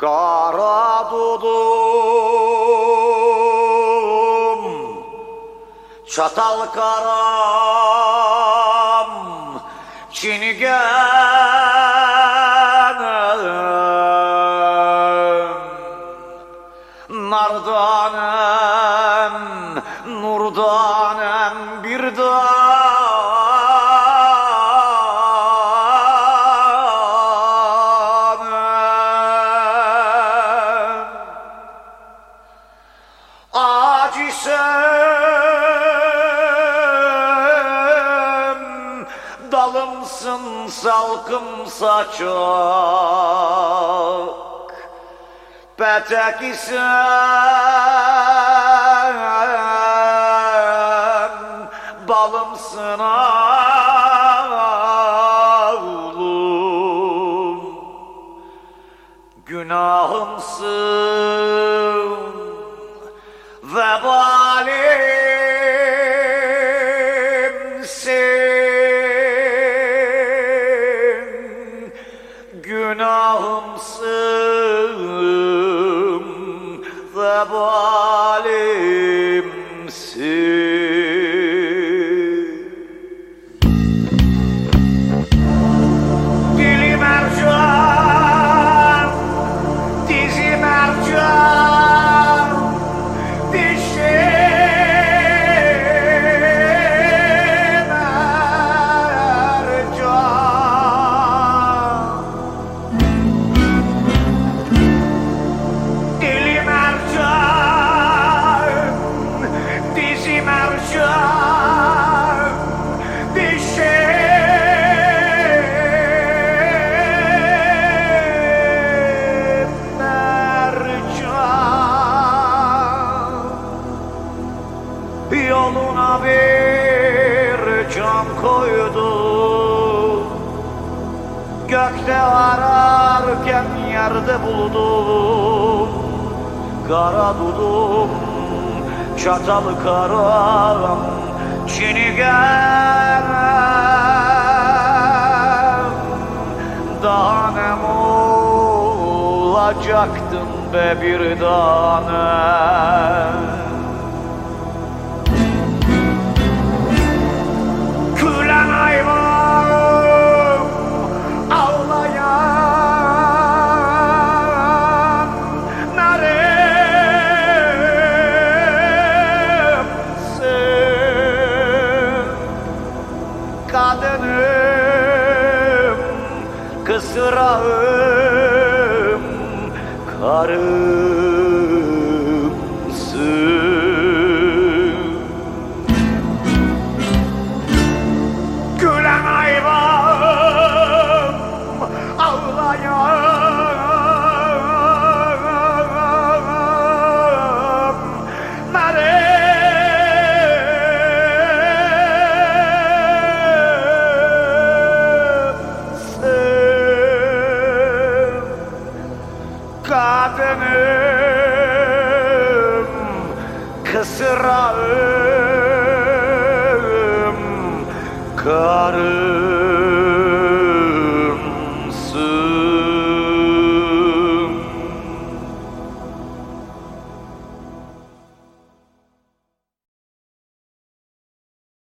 Kara dudum Çatal karam Çingenem Nardanem Acısem dalımsın salkım saçak Petek balımsın ağlım Günahımsın ذبالي Yoluna bir cam koydum Gökte ararken yerde buldum Kara dudum, çatalı karam Çinigen Danem olacaktın be bir danem kısrağım karımsın benim kısır karım.